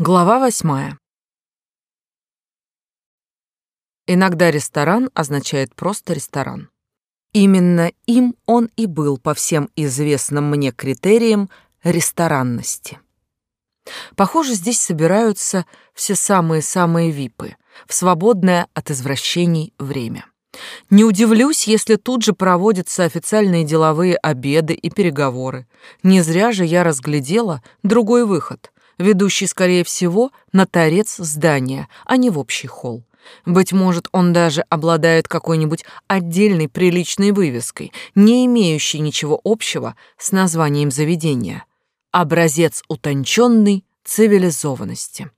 Глава восьмая. Иногда ресторан означает просто ресторан. Именно им он и был по всем известным мне критериям ресторанности. Похоже, здесь собираются все самые-самые випы в свободное от извращений время. Не удивлюсь, если тут же проводятся официальные деловые обеды и переговоры. Не зря же я разглядела другой выход — ведущий, скорее всего, на торец здания, а не в общий холл. Быть может, он даже обладает какой-нибудь отдельной приличной вывеской, не имеющей ничего общего с названием заведения. Образец утонченной цивилизованности.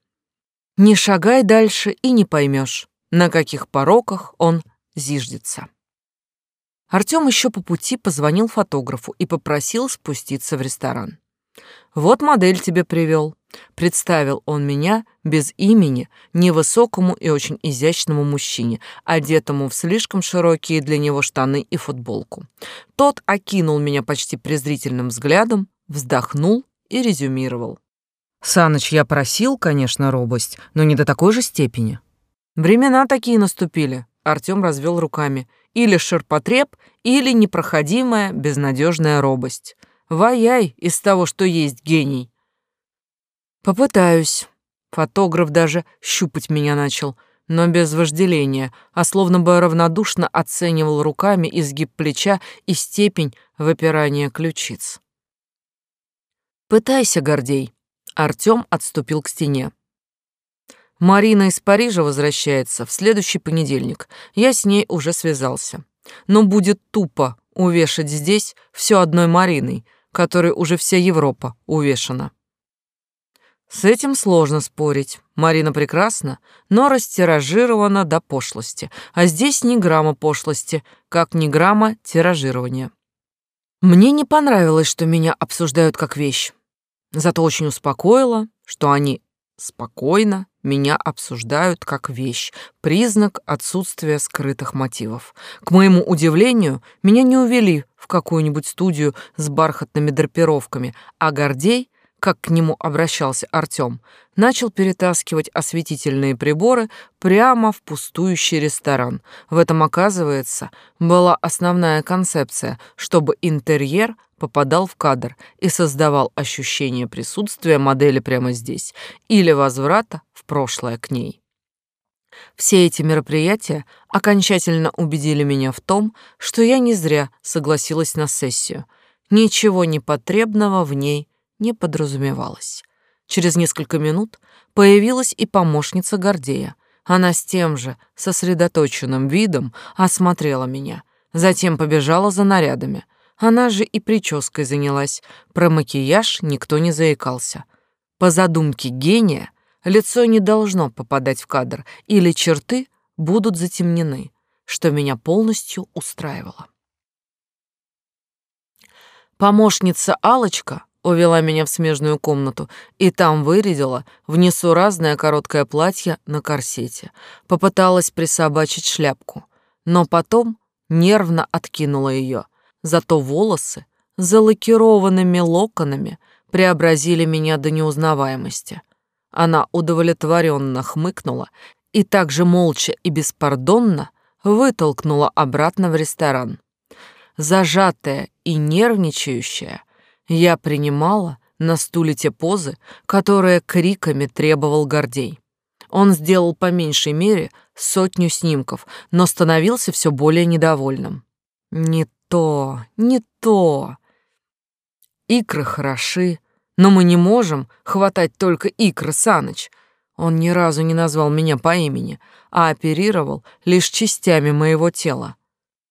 Не шагай дальше и не поймешь, на каких пороках он зиждется. Артём еще по пути позвонил фотографу и попросил спуститься в ресторан. «Вот модель тебе привел. Представил он меня без имени невысокому и очень изящному мужчине, одетому в слишком широкие для него штаны и футболку. Тот окинул меня почти презрительным взглядом, вздохнул и резюмировал. «Саныч, я просил, конечно, робость, но не до такой же степени». «Времена такие наступили», — Артём развел руками. «Или ширпотреб, или непроходимая, безнадежная робость. Ваяй из того, что есть гений». Попытаюсь. Фотограф даже щупать меня начал, но без вожделения, а словно бы равнодушно оценивал руками изгиб плеча и степень выпирания ключиц. «Пытайся, Гордей». Артём отступил к стене. Марина из Парижа возвращается в следующий понедельник. Я с ней уже связался. Но будет тупо увешать здесь все одной Мариной, которой уже вся Европа увешана. С этим сложно спорить. Марина прекрасна, но растиражирована до пошлости, а здесь ни грамма пошлости, как ни грамма тиражирования. Мне не понравилось, что меня обсуждают как вещь. Зато очень успокоило, что они спокойно меня обсуждают как вещь, признак отсутствия скрытых мотивов. К моему удивлению, меня не увели в какую-нибудь студию с бархатными драпировками, а Гордей как к нему обращался Артём, начал перетаскивать осветительные приборы прямо в пустующий ресторан. В этом, оказывается, была основная концепция, чтобы интерьер попадал в кадр и создавал ощущение присутствия модели прямо здесь или возврата в прошлое к ней. Все эти мероприятия окончательно убедили меня в том, что я не зря согласилась на сессию. Ничего непотребного в ней не подразумевалось. Через несколько минут появилась и помощница Гордея. Она с тем же сосредоточенным видом осмотрела меня, затем побежала за нарядами. Она же и прической занялась, про макияж никто не заикался. По задумке гения, лицо не должно попадать в кадр, или черты будут затемнены, что меня полностью устраивало. Помощница Алочка увела меня в смежную комнату и там вырядила в несуразное короткое платье на корсете. Попыталась присобачить шляпку, но потом нервно откинула ее. Зато волосы залакированными локонами преобразили меня до неузнаваемости. Она удовлетворенно хмыкнула и также молча и беспардонно вытолкнула обратно в ресторан. Зажатая и нервничающая, я принимала на стуле те позы, которые криками требовал Гордей. Он сделал по меньшей мере сотню снимков, но становился все более недовольным. Не то, не то. Икры хороши, но мы не можем хватать только икры, Саныч. Он ни разу не назвал меня по имени, а оперировал лишь частями моего тела.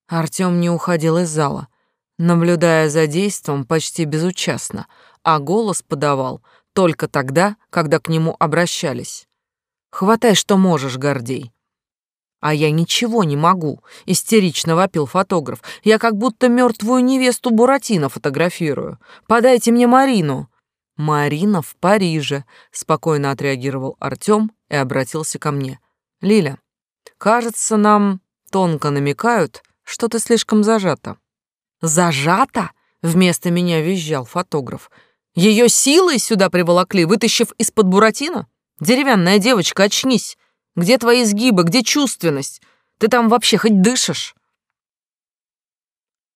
Артём не уходил из зала — наблюдая за действом почти безучастно, а голос подавал только тогда, когда к нему обращались. «Хватай, что можешь, Гордей». «А я ничего не могу», — истерично вопил фотограф. «Я как будто мертвую невесту Буратино фотографирую. Подайте мне Марину». «Марина в Париже», — спокойно отреагировал Артём и обратился ко мне. «Лиля, кажется, нам тонко намекают, что ты слишком зажата». «Зажата?» — вместо меня визжал фотограф. «Ее силой сюда приволокли, вытащив из-под Буратино? Деревянная девочка, очнись! Где твои изгибы, где чувственность? Ты там вообще хоть дышишь?»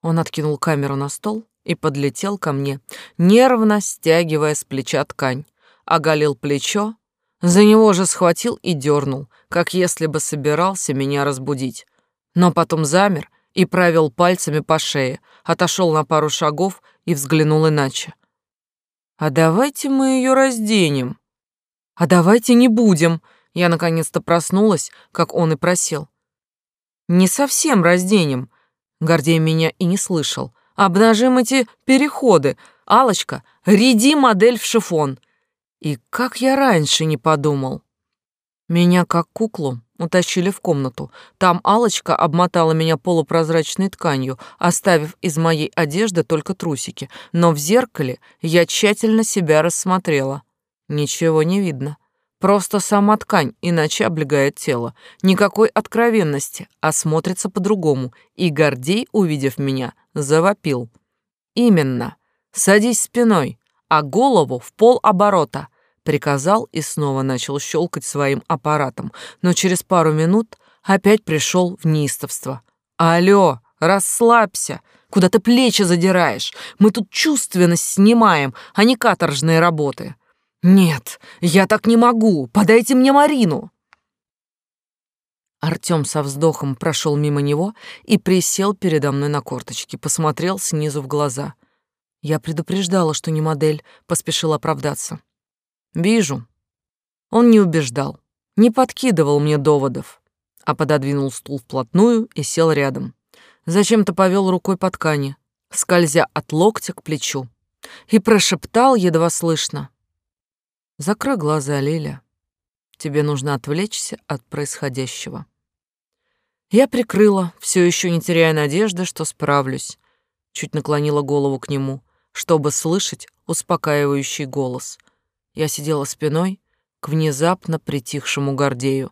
Он откинул камеру на стол и подлетел ко мне, нервно стягивая с плеча ткань, оголил плечо, за него же схватил и дернул, как если бы собирался меня разбудить. Но потом замер и провел пальцами по шее, отошел на пару шагов и взглянул иначе. «А давайте мы ее разденем». «А давайте не будем», я наконец-то проснулась, как он и просил. «Не совсем разденем». Гордей меня и не слышал. «Обнажим эти переходы. алочка ряди модель в шифон». И как я раньше не подумал. Меня как куклу утащили в комнату. Там алочка обмотала меня полупрозрачной тканью, оставив из моей одежды только трусики. Но в зеркале я тщательно себя рассмотрела. Ничего не видно. Просто сама ткань иначе облегает тело. Никакой откровенности, а смотрится по-другому. И Гордей, увидев меня, завопил. «Именно. Садись спиной, а голову в пол оборота», приказал и снова начал щелкать своим аппаратом, но через пару минут опять пришел в неистовство. «Алло, расслабься! Куда ты плечи задираешь? Мы тут чувственность снимаем, а не каторжные работы!» «Нет, я так не могу! Подайте мне Марину!» Артём со вздохом прошел мимо него и присел передо мной на корточки, посмотрел снизу в глаза. Я предупреждала, что не модель, поспешил оправдаться. «Вижу». Он не убеждал, не подкидывал мне доводов, а пододвинул стул вплотную и сел рядом. Зачем-то повел рукой по ткани, скользя от локтя к плечу, и прошептал едва слышно. Закрой глаза, Лиля. Тебе нужно отвлечься от происходящего. Я прикрыла, все еще не теряя надежды, что справлюсь. Чуть наклонила голову к нему, чтобы слышать успокаивающий голос. Я сидела спиной к внезапно притихшему Гордею,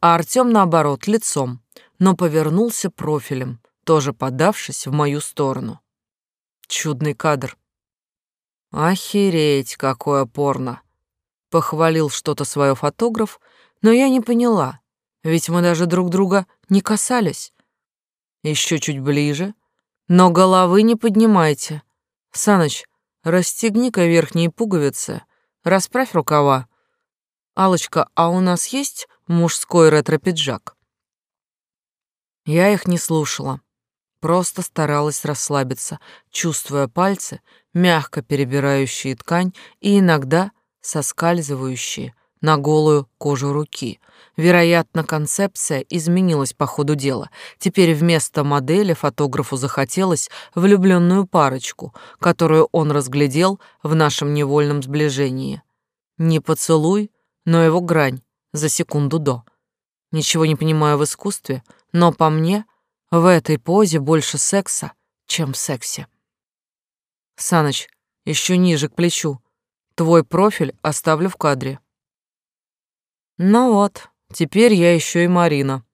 а Артём, наоборот, лицом, но повернулся профилем, тоже подавшись в мою сторону. Чудный кадр. Охереть, какое порно! Похвалил что-то свое фотограф, но я не поняла, ведь мы даже друг друга не касались. Еще чуть ближе, но головы не поднимайте. Саныч, расстегни-ка верхние пуговицы, расправь рукава. Алочка, а у нас есть мужской ретро-пиджак? Я их не слушала, просто старалась расслабиться, чувствуя пальцы, мягко перебирающие ткань и иногда соскальзывающие на голую кожу руки. Вероятно, концепция изменилась по ходу дела. Теперь вместо модели фотографу захотелось влюбленную парочку, которую он разглядел в нашем невольном сближении. Не поцелуй, но его грань за секунду до. Ничего не понимаю в искусстве, но по мне в этой позе больше секса, чем в сексе. Саныч, еще ниже к плечу, Твой профиль оставлю в кадре. Ну вот, теперь я еще и Марина.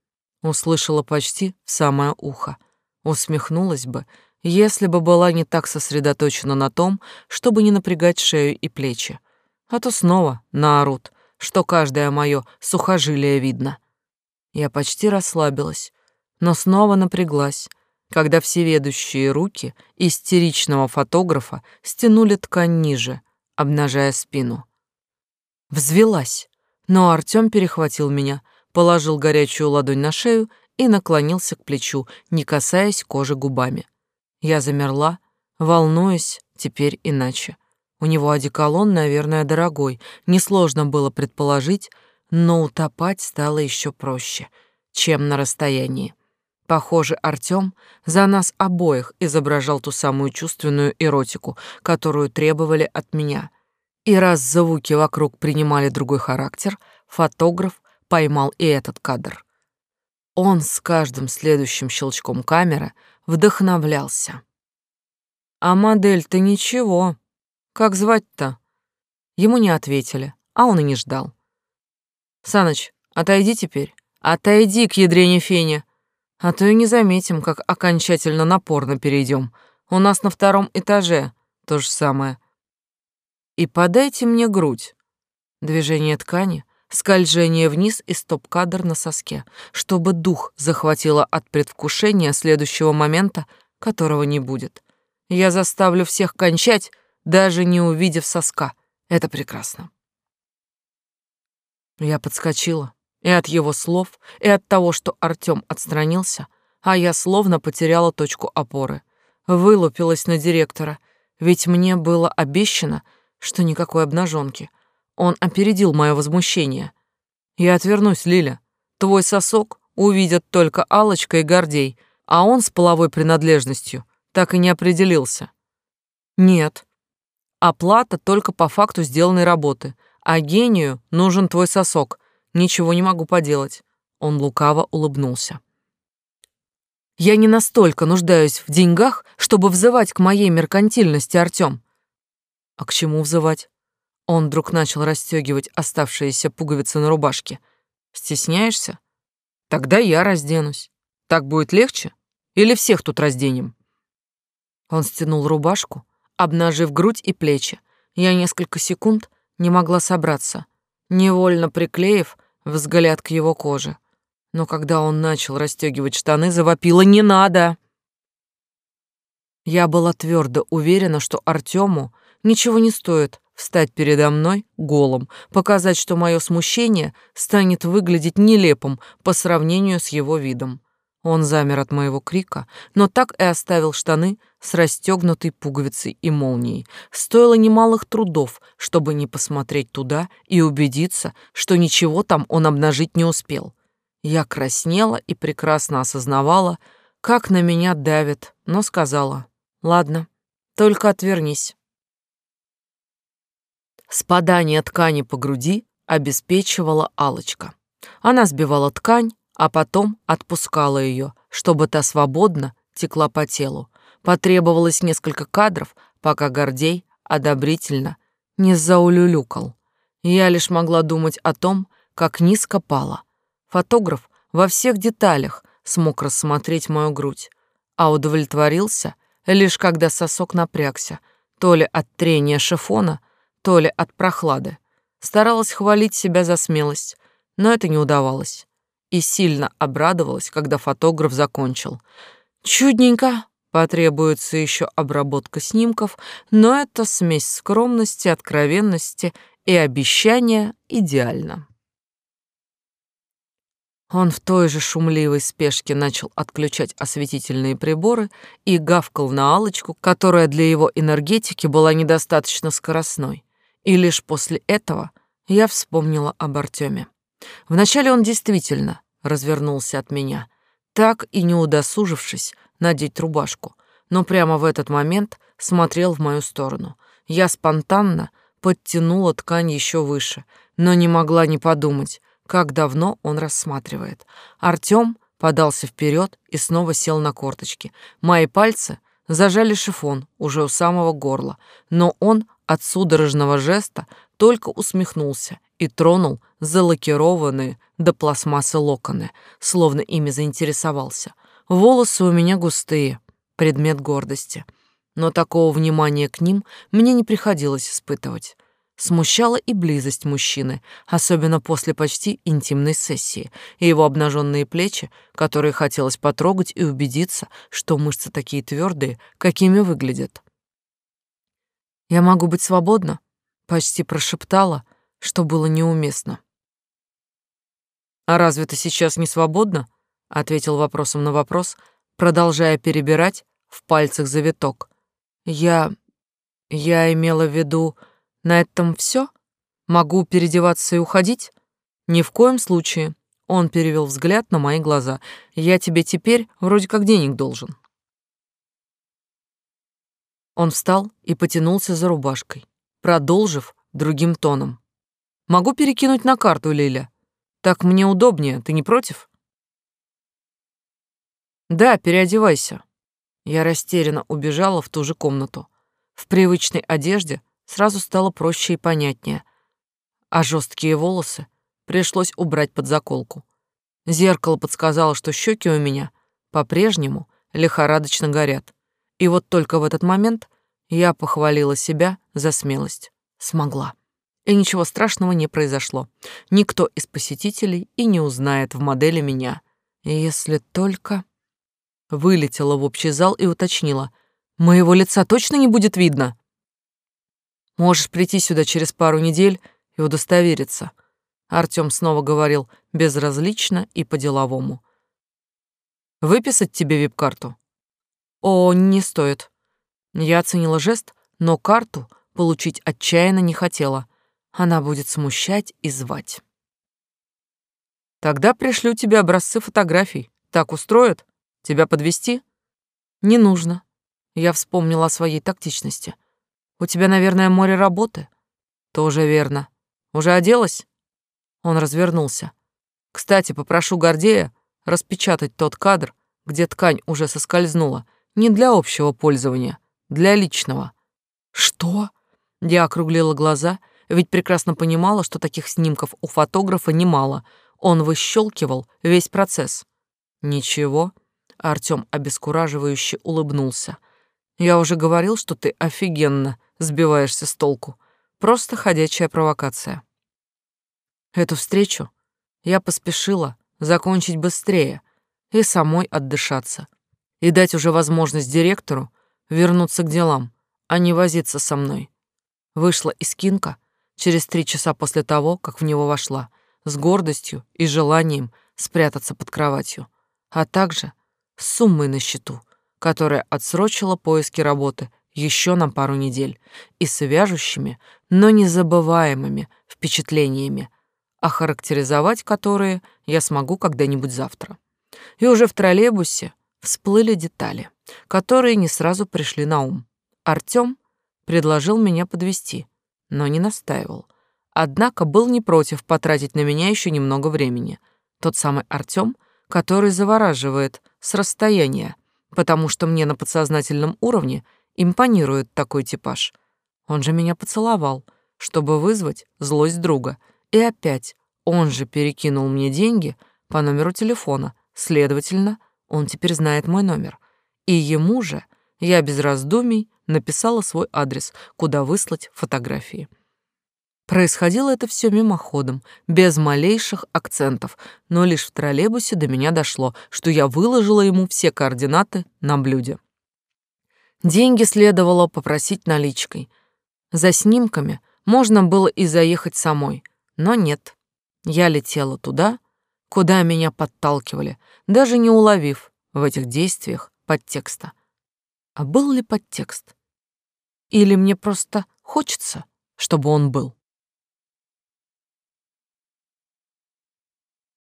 Услышала почти в самое ухо. Усмехнулась бы, если бы была не так сосредоточена на том, чтобы не напрягать шею и плечи. А то снова наорут, что каждое мое сухожилие видно. Я почти расслабилась, но снова напряглась, когда всеведущие руки истеричного фотографа стянули ткань ниже — обнажая спину. Взвелась, но Артём перехватил меня, положил горячую ладонь на шею и наклонился к плечу, не касаясь кожи губами. Я замерла, волнуясь теперь иначе. У него одеколон, наверное, дорогой, несложно было предположить, но утопать стало еще проще, чем на расстоянии. Похоже, Артём за нас обоих изображал ту самую чувственную эротику, которую требовали от меня. И раз звуки вокруг принимали другой характер, фотограф поймал и этот кадр. Он с каждым следующим щелчком камеры вдохновлялся. «А модель-то ничего. Как звать-то?» Ему не ответили, а он и не ждал. «Саныч, отойди теперь. Отойди к ядрене фене. А то и не заметим, как окончательно напорно перейдем. У нас на втором этаже то же самое. И подайте мне грудь. Движение ткани, скольжение вниз и стоп-кадр на соске, чтобы дух захватило от предвкушения следующего момента, которого не будет. Я заставлю всех кончать, даже не увидев соска. Это прекрасно. Я подскочила, и от его слов, и от того, что Артём отстранился, а я словно потеряла точку опоры. Вылупилась на директора, ведь мне было обещано, что никакой обнаженки. Он опередил мое возмущение. Я отвернусь, Лиля. Твой сосок увидят только Алочка и Гордей, а он с половой принадлежностью так и не определился. Нет. Оплата только по факту сделанной работы, а гению нужен твой сосок. Ничего не могу поделать. Он лукаво улыбнулся. Я не настолько нуждаюсь в деньгах, чтобы взывать к моей меркантильности, Артём. А к чему взывать? Он вдруг начал расстегивать оставшиеся пуговицы на рубашке. Стесняешься? Тогда я разденусь. Так будет легче? Или всех тут разденем? Он стянул рубашку, обнажив грудь и плечи. Я несколько секунд не могла собраться, невольно приклеив взгляд к его коже. Но когда он начал расстегивать штаны, завопила «Не надо!». Я была твердо уверена, что Артему ничего не стоит встать передо мной голым, показать, что мое смущение станет выглядеть нелепым по сравнению с его видом. Он замер от моего крика, но так и оставил штаны с расстегнутой пуговицей и молнией. Стоило немалых трудов, чтобы не посмотреть туда и убедиться, что ничего там он обнажить не успел. Я краснела и прекрасно осознавала, как на меня давит, но сказала, «Ладно, только отвернись». Спадание ткани по груди обеспечивала алочка. Она сбивала ткань, а потом отпускала ее, чтобы та свободно текла по телу. Потребовалось несколько кадров, пока Гордей одобрительно не заулюлюкал. Я лишь могла думать о том, как низко пала. Фотограф во всех деталях смог рассмотреть мою грудь, а удовлетворился лишь когда сосок напрягся, то ли от трения шифона, то ли от прохлады. Старалась хвалить себя за смелость, но это не удавалось и сильно обрадовалась, когда фотограф закончил. Чудненько, потребуется еще обработка снимков, но эта смесь скромности, откровенности и обещания идеальна. Он в той же шумливой спешке начал отключать осветительные приборы и гавкал на алочку которая для его энергетики была недостаточно скоростной. И лишь после этого я вспомнила об Артеме. Вначале он действительно развернулся от меня, так и не удосужившись надеть рубашку, но прямо в этот момент смотрел в мою сторону. Я спонтанно подтянула ткань еще выше, но не могла не подумать, как давно он рассматривает. Артём подался вперед и снова сел на корточки. Мои пальцы зажали шифон уже у самого горла, но он от судорожного жеста только усмехнулся и тронул залакированные до пластмассы локоны, словно ими заинтересовался. Волосы у меня густые, предмет гордости. Но такого внимания к ним мне не приходилось испытывать. Смущала и близость мужчины, особенно после почти интимной сессии, и его обнаженные плечи, которые хотелось потрогать и убедиться, что мышцы такие твердые, какими выглядят. «Я могу быть свободна?» — почти прошептала, что было неуместно. «А разве ты сейчас не свободна?» — ответил вопросом на вопрос, продолжая перебирать в пальцах завиток. «Я... я имела в виду, на этом все? Могу переодеваться и уходить?» «Ни в коем случае». Он перевел взгляд на мои глаза. «Я тебе теперь вроде как денег должен». Он встал и потянулся за рубашкой, продолжив другим тоном. «Могу перекинуть на карту, Лиля. Так мне удобнее, ты не против? Да, переодевайся. Я растерянно убежала в ту же комнату. В привычной одежде сразу стало проще и понятнее, а жесткие волосы пришлось убрать под заколку. Зеркало подсказало, что щеки у меня по-прежнему лихорадочно горят. И вот только в этот момент я похвалила себя за смелость. Смогла. И ничего страшного не произошло. Никто из посетителей и не узнает в модели меня. Если только... Вылетела в общий зал и уточнила. «Моего лица точно не будет видно?» «Можешь прийти сюда через пару недель и удостовериться», Артём снова говорил безразлично и по-деловому. «Выписать тебе вип-карту?» «О, не стоит». Я оценила жест, но карту получить отчаянно не хотела. Она будет смущать и звать. «Тогда пришлю тебе образцы фотографий. Так устроят? Тебя подвести? «Не нужно». Я вспомнила о своей тактичности. «У тебя, наверное, море работы?» «Тоже верно. Уже оделась?» Он развернулся. «Кстати, попрошу Гордея распечатать тот кадр, где ткань уже соскользнула, не для общего пользования, для личного». «Что?» Я округлила глаза, ведь прекрасно понимала, что таких снимков у фотографа немало. Он выщелкивал весь процесс. «Ничего», — Артём обескураживающе улыбнулся. «Я уже говорил, что ты офигенно сбиваешься с толку. Просто ходячая провокация». Эту встречу я поспешила закончить быстрее и самой отдышаться, и дать уже возможность директору вернуться к делам, а не возиться со мной. Вышла из кинка через три часа после того, как в него вошла, с гордостью и желанием спрятаться под кроватью, а также с суммой на счету, которая отсрочила поиски работы еще на пару недель и с вяжущими, но незабываемыми впечатлениями, охарактеризовать которые я смогу когда-нибудь завтра. И уже в троллейбусе всплыли детали, которые не сразу пришли на ум. Артём предложил меня подвести, но не настаивал. Однако был не против потратить на меня еще немного времени. Тот самый Артём, который завораживает с расстояния, потому что мне на подсознательном уровне импонирует такой типаж. Он же меня поцеловал, чтобы вызвать злость друга — и опять он же перекинул мне деньги по номеру телефона, следовательно, он теперь знает мой номер. И ему же я без раздумий написала свой адрес, куда выслать фотографии. Происходило это все мимоходом, без малейших акцентов, но лишь в троллейбусе до меня дошло, что я выложила ему все координаты на блюде. Деньги следовало попросить наличкой. За снимками можно было и заехать самой, но нет. Я летела туда, куда меня подталкивали, даже не уловив в этих действиях подтекста. А был ли подтекст? Или мне просто хочется, чтобы он был?